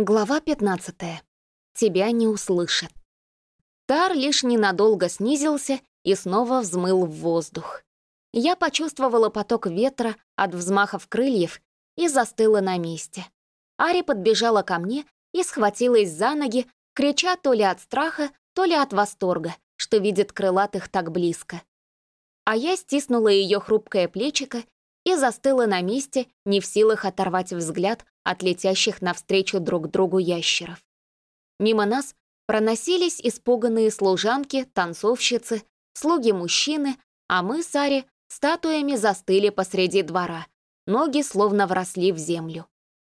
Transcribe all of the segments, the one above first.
Глава 15. Тебя не услышат. Тар лишь ненадолго снизился и снова взмыл в воздух. Я почувствовала поток ветра от взмахов крыльев и застыла на месте. Ари подбежала ко мне и схватилась за ноги, крича то ли от страха, то ли от восторга, что видит крылатых так близко. А я стиснула ее хрупкое плечико и застыла на месте, не в силах оторвать взгляд от летящих навстречу друг другу ящеров. Мимо нас проносились испуганные служанки, танцовщицы, слуги-мужчины, а мы с статуями застыли посреди двора, ноги словно вросли в землю.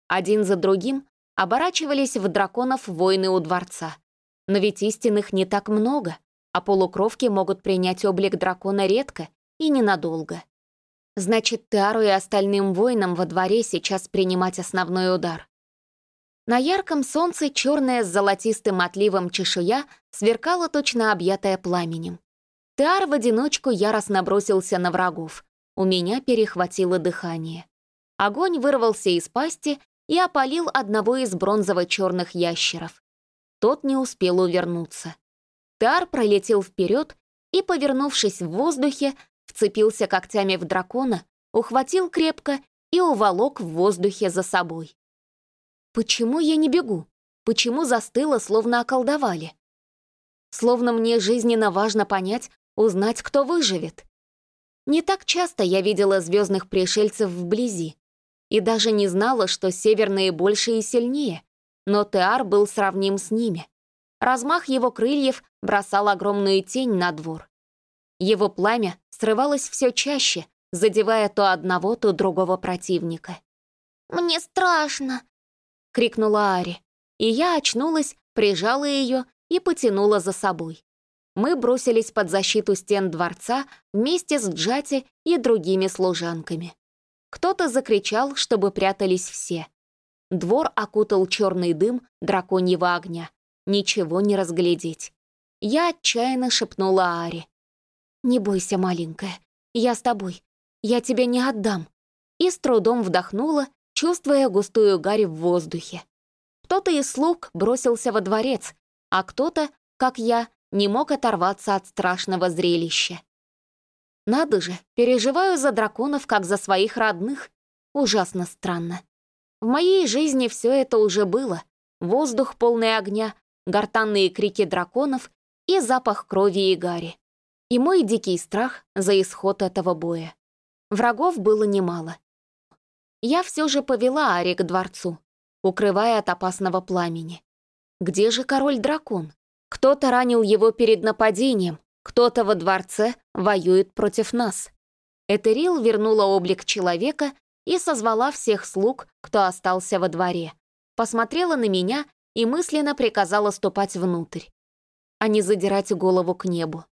Один за другим оборачивались в драконов воины у дворца. Но ведь истинных не так много, а полукровки могут принять облик дракона редко и ненадолго. Значит, Теару и остальным воинам во дворе сейчас принимать основной удар. На ярком солнце черная с золотистым отливом чешуя сверкала точно объятая пламенем. Теар в одиночку яростно бросился на врагов. У меня перехватило дыхание. Огонь вырвался из пасти и опалил одного из бронзово-черных ящеров. Тот не успел увернуться. Теар пролетел вперед и, повернувшись в воздухе, вцепился когтями в дракона, ухватил крепко и уволок в воздухе за собой. Почему я не бегу? Почему застыла, словно околдовали? Словно мне жизненно важно понять, узнать, кто выживет. Не так часто я видела звездных пришельцев вблизи и даже не знала, что северные больше и сильнее, но Теар был сравним с ними. Размах его крыльев бросал огромную тень на двор. Его пламя срывалось все чаще, задевая то одного, то другого противника. «Мне страшно!» — крикнула Ари, и я очнулась, прижала ее и потянула за собой. Мы бросились под защиту стен дворца вместе с Джати и другими служанками. Кто-то закричал, чтобы прятались все. Двор окутал черный дым драконьего огня. Ничего не разглядеть. Я отчаянно шепнула Ари. «Не бойся, маленькая, я с тобой, я тебя не отдам». И с трудом вдохнула, чувствуя густую гарь в воздухе. Кто-то из слуг бросился во дворец, а кто-то, как я, не мог оторваться от страшного зрелища. Надо же, переживаю за драконов, как за своих родных. Ужасно странно. В моей жизни все это уже было. Воздух полный огня, гортанные крики драконов и запах крови и гари и мой дикий страх за исход этого боя. Врагов было немало. Я все же повела Ари к дворцу, укрывая от опасного пламени. Где же король-дракон? Кто-то ранил его перед нападением, кто-то во дворце воюет против нас. Этерил вернула облик человека и созвала всех слуг, кто остался во дворе. Посмотрела на меня и мысленно приказала ступать внутрь, а не задирать голову к небу.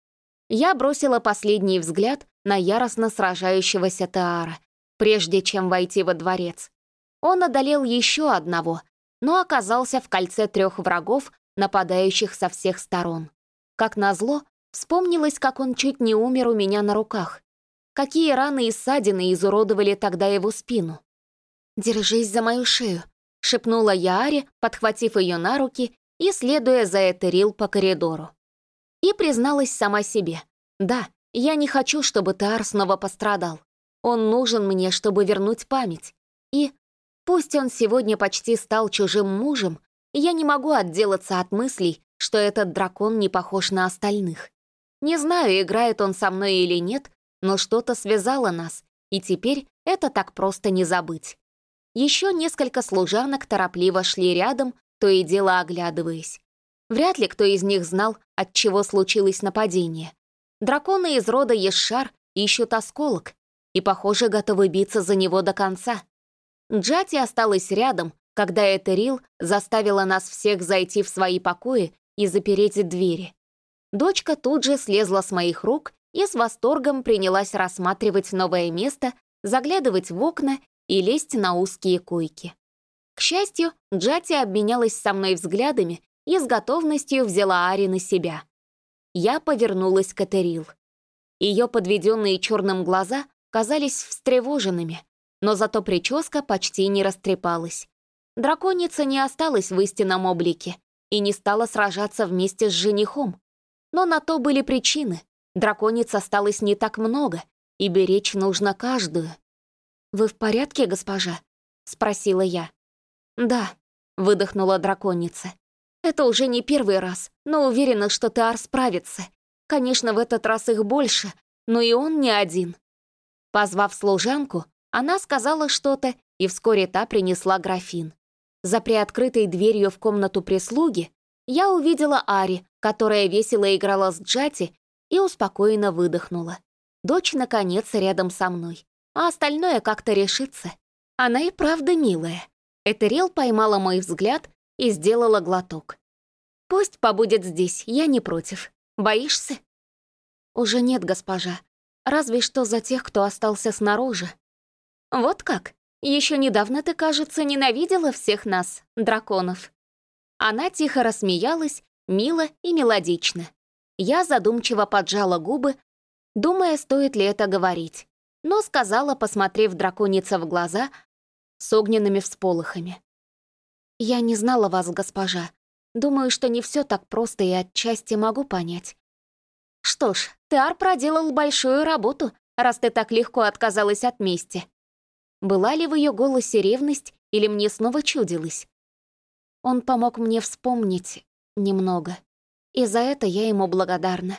Я бросила последний взгляд на яростно сражающегося Теара, прежде чем войти во дворец. Он одолел еще одного, но оказался в кольце трех врагов, нападающих со всех сторон. Как назло, вспомнилось, как он чуть не умер у меня на руках. Какие раны и ссадины изуродовали тогда его спину. «Держись за мою шею», — шепнула я Аре, подхватив ее на руки и следуя за Этерил по коридору и призналась сама себе. «Да, я не хочу, чтобы Таар снова пострадал. Он нужен мне, чтобы вернуть память. И пусть он сегодня почти стал чужим мужем, я не могу отделаться от мыслей, что этот дракон не похож на остальных. Не знаю, играет он со мной или нет, но что-то связало нас, и теперь это так просто не забыть. Еще несколько служанок торопливо шли рядом, то и дело оглядываясь. Вряд ли кто из них знал, от чего случилось нападение. Драконы из рода Ешар ищут осколок и, похоже, готовы биться за него до конца. Джати осталась рядом, когда Этерил заставила нас всех зайти в свои покои и запереть двери. Дочка тут же слезла с моих рук и с восторгом принялась рассматривать новое место, заглядывать в окна и лезть на узкие койки. К счастью, Джати обменялась со мной взглядами и с готовностью взяла Ари на себя. Я повернулась к Этерил. Ее подведенные черным глаза казались встревоженными, но зато прическа почти не растрепалась. драконица не осталась в истинном облике и не стала сражаться вместе с женихом. Но на то были причины. Дракониц осталось не так много, и беречь нужно каждую. «Вы в порядке, госпожа?» — спросила я. «Да», — выдохнула драконица. «Это уже не первый раз, но уверена, что Теар справится. Конечно, в этот раз их больше, но и он не один». Позвав служанку, она сказала что-то, и вскоре та принесла графин. За приоткрытой дверью в комнату прислуги я увидела Ари, которая весело играла с Джати и успокоенно выдохнула. Дочь, наконец, рядом со мной, а остальное как-то решится. Она и правда милая. Этерил поймала мой взгляд и сделала глоток. «Пусть побудет здесь, я не против. Боишься?» «Уже нет, госпожа. Разве что за тех, кто остался снаружи». «Вот как? Еще недавно ты, кажется, ненавидела всех нас, драконов». Она тихо рассмеялась, мило и мелодично. Я задумчиво поджала губы, думая, стоит ли это говорить, но сказала, посмотрев драконица в глаза с огненными всполохами. «Я не знала вас, госпожа. Думаю, что не все так просто и отчасти могу понять. Что ж, Теар проделал большую работу, раз ты так легко отказалась от мести. Была ли в ее голосе ревность или мне снова чудилось? Он помог мне вспомнить немного, и за это я ему благодарна.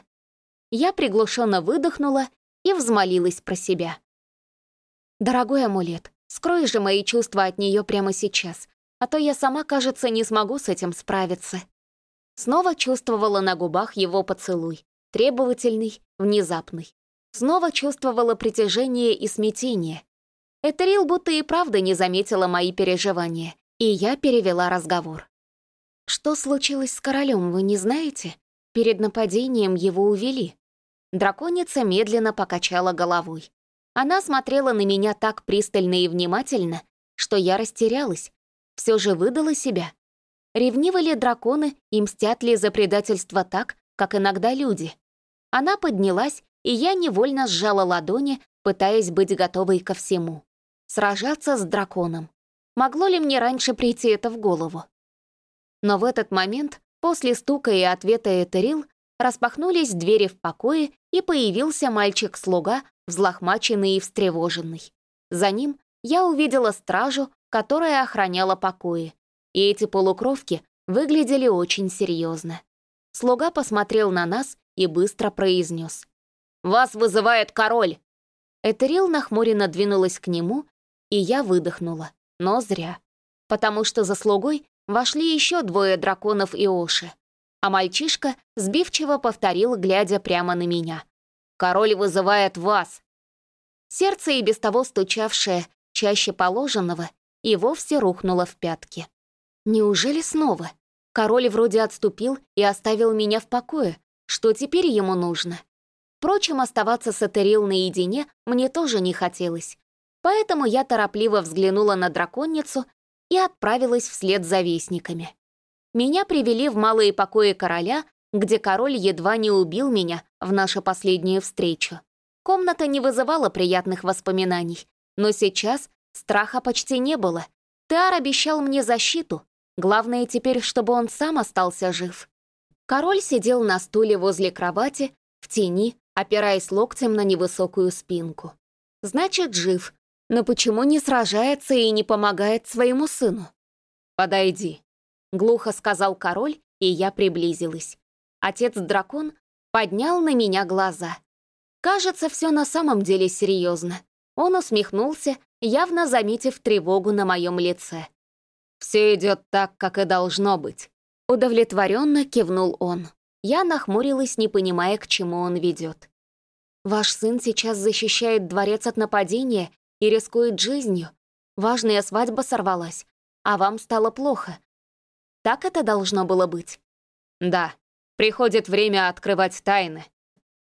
Я приглушенно выдохнула и взмолилась про себя. «Дорогой амулет, скрой же мои чувства от нее прямо сейчас, а то я сама, кажется, не смогу с этим справиться». Снова чувствовала на губах его поцелуй, требовательный, внезапный. Снова чувствовала притяжение и смятение. Этерил будто и правда не заметила мои переживания, и я перевела разговор. «Что случилось с королем, вы не знаете? Перед нападением его увели». Драконица медленно покачала головой. Она смотрела на меня так пристально и внимательно, что я растерялась. Все же выдала себя. Ревнивы ли драконы и мстят ли за предательство так, как иногда люди? Она поднялась, и я невольно сжала ладони, пытаясь быть готовой ко всему. Сражаться с драконом. Могло ли мне раньше прийти это в голову? Но в этот момент, после стука и ответа Этерил, распахнулись двери в покое, и появился мальчик-слуга, взлохмаченный и встревоженный. За ним я увидела стражу, которая охраняла покои, и эти полукровки выглядели очень серьезно. Слуга посмотрел на нас и быстро произнес. «Вас вызывает король!» Этерил нахмуренно двинулась к нему, и я выдохнула но зря. Потому что за слугой вошли еще двое драконов и Оши, а мальчишка сбивчиво повторил, глядя прямо на меня. «Король вызывает вас!» Сердце, и без того стучавшее чаще положенного, и вовсе рухнуло в пятки. Неужели снова? Король вроде отступил и оставил меня в покое. Что теперь ему нужно? Впрочем, оставаться с Этерил наедине мне тоже не хотелось. Поэтому я торопливо взглянула на драконницу и отправилась вслед за вестниками. Меня привели в малые покои короля, где король едва не убил меня в нашу последнюю встречу. Комната не вызывала приятных воспоминаний, но сейчас страха почти не было. Теар обещал мне защиту. Главное теперь, чтобы он сам остался жив. Король сидел на стуле возле кровати, в тени, опираясь локтем на невысокую спинку. Значит, жив, но почему не сражается и не помогает своему сыну? «Подойди», — глухо сказал король, и я приблизилась. Отец-дракон поднял на меня глаза. Кажется, все на самом деле серьезно. Он усмехнулся, явно заметив тревогу на моем лице. «Все идет так, как и должно быть», — удовлетворенно кивнул он. Я нахмурилась, не понимая, к чему он ведет. «Ваш сын сейчас защищает дворец от нападения и рискует жизнью. Важная свадьба сорвалась, а вам стало плохо. Так это должно было быть? Да, приходит время открывать тайны.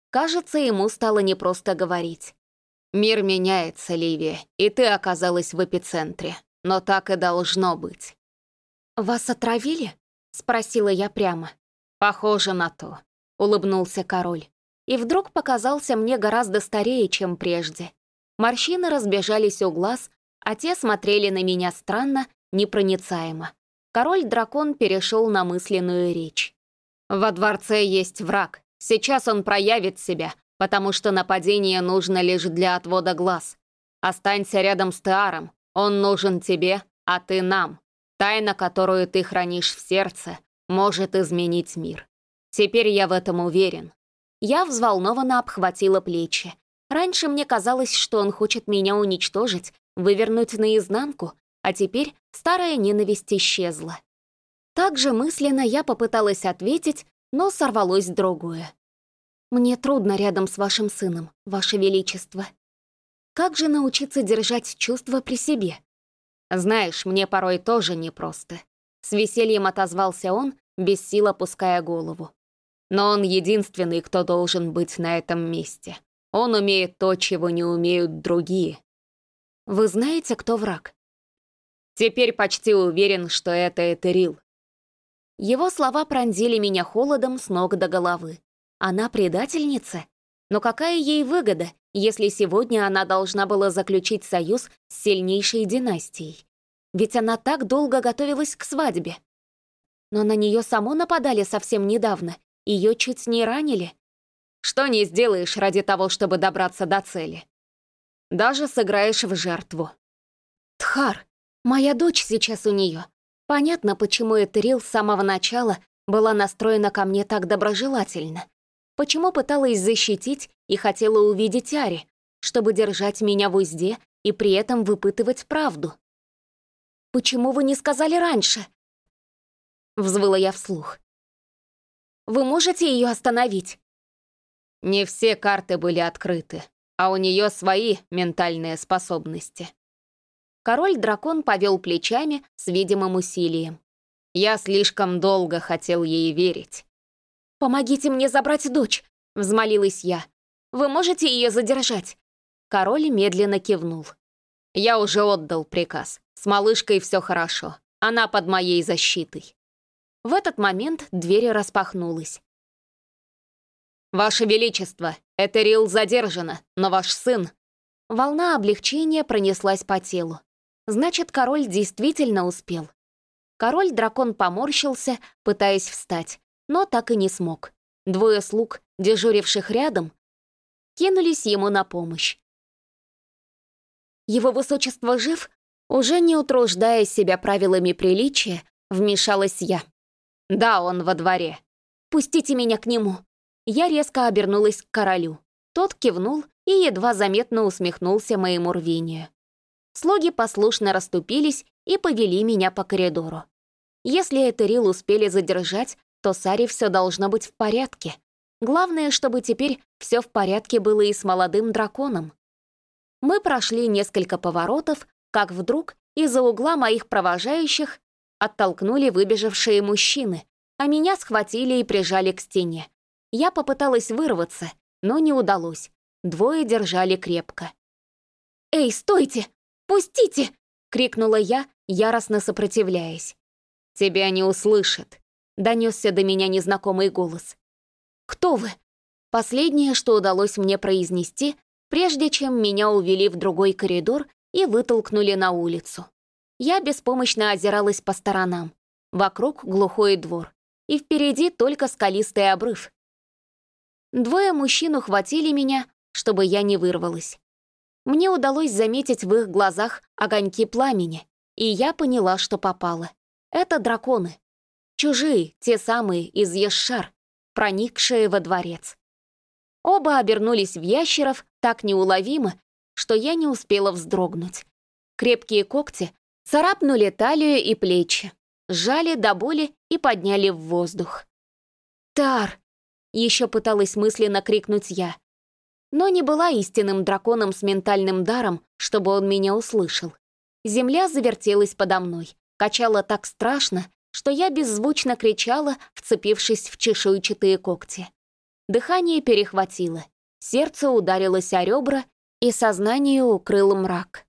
Кажется, ему стало непросто говорить. Мир меняется, Ливия, и ты оказалась в эпицентре. Но так и должно быть. «Вас отравили?» — спросила я прямо. «Похоже на то», — улыбнулся король. И вдруг показался мне гораздо старее, чем прежде. Морщины разбежались у глаз, а те смотрели на меня странно непроницаемо. Король-дракон перешел на мысленную речь. «Во дворце есть враг. Сейчас он проявит себя, потому что нападение нужно лишь для отвода глаз. Останься рядом с Теаром. Он нужен тебе, а ты нам. Тайна, которую ты хранишь в сердце, может изменить мир. Теперь я в этом уверен». Я взволнованно обхватила плечи. Раньше мне казалось, что он хочет меня уничтожить, вывернуть наизнанку, а теперь старая ненависть исчезла. Также мысленно я попыталась ответить, но сорвалось другое. «Мне трудно рядом с вашим сыном, ваше величество. Как же научиться держать чувства при себе?» «Знаешь, мне порой тоже непросто». С весельем отозвался он, без сил опуская голову. «Но он единственный, кто должен быть на этом месте. Он умеет то, чего не умеют другие». «Вы знаете, кто враг?» «Теперь почти уверен, что это Этерил». Его слова пронзили меня холодом с ног до головы. Она предательница? Но какая ей выгода, если сегодня она должна была заключить союз с сильнейшей династией? Ведь она так долго готовилась к свадьбе. Но на нее само нападали совсем недавно, ее чуть не ранили. Что не сделаешь ради того, чтобы добраться до цели? Даже сыграешь в жертву. Тхар, моя дочь сейчас у нее. Понятно, почему Этерил с самого начала была настроена ко мне так доброжелательно. Почему пыталась защитить и хотела увидеть Ари, чтобы держать меня в узде и при этом выпытывать правду. «Почему вы не сказали раньше?» Взвыла я вслух. «Вы можете ее остановить?» Не все карты были открыты, а у нее свои ментальные способности. Король-дракон повел плечами с видимым усилием. Я слишком долго хотел ей верить. «Помогите мне забрать дочь!» — взмолилась я. «Вы можете ее задержать?» Король медленно кивнул. «Я уже отдал приказ. С малышкой все хорошо. Она под моей защитой». В этот момент дверь распахнулась. «Ваше Величество, Этерил задержана, но ваш сын...» Волна облегчения пронеслась по телу. Значит, король действительно успел. Король-дракон поморщился, пытаясь встать, но так и не смог. Двое слуг, дежуривших рядом, кинулись ему на помощь. Его высочество жив? Уже не утруждая себя правилами приличия, вмешалась я. Да, он во дворе. Пустите меня к нему. Я резко обернулась к королю. Тот кивнул и едва заметно усмехнулся моему рвению. Слуги послушно расступились и повели меня по коридору. Если Этерил успели задержать, то Саре все должно быть в порядке. Главное, чтобы теперь все в порядке было и с молодым драконом. Мы прошли несколько поворотов, как вдруг из-за угла моих провожающих оттолкнули выбежавшие мужчины, а меня схватили и прижали к стене. Я попыталась вырваться, но не удалось. Двое держали крепко. «Эй, стойте! Пустите!» — крикнула я, яростно сопротивляясь. «Тебя не услышат», донесся до меня незнакомый голос. «Кто вы?» Последнее, что удалось мне произнести, прежде чем меня увели в другой коридор и вытолкнули на улицу. Я беспомощно озиралась по сторонам. Вокруг глухой двор, и впереди только скалистый обрыв. Двое мужчин ухватили меня, чтобы я не вырвалась. Мне удалось заметить в их глазах огоньки пламени, и я поняла, что попала. Это драконы. Чужие, те самые из Ешшар, проникшие во дворец. Оба обернулись в ящеров так неуловимо, что я не успела вздрогнуть. Крепкие когти царапнули талию и плечи, сжали до боли и подняли в воздух. «Тар!» — еще пыталась мысленно крикнуть я. Но не была истинным драконом с ментальным даром, чтобы он меня услышал. Земля завертелась подо мной, качала так страшно, что я беззвучно кричала, вцепившись в чешуйчатые когти. Дыхание перехватило, сердце ударилось о ребра, и сознание укрыл мрак.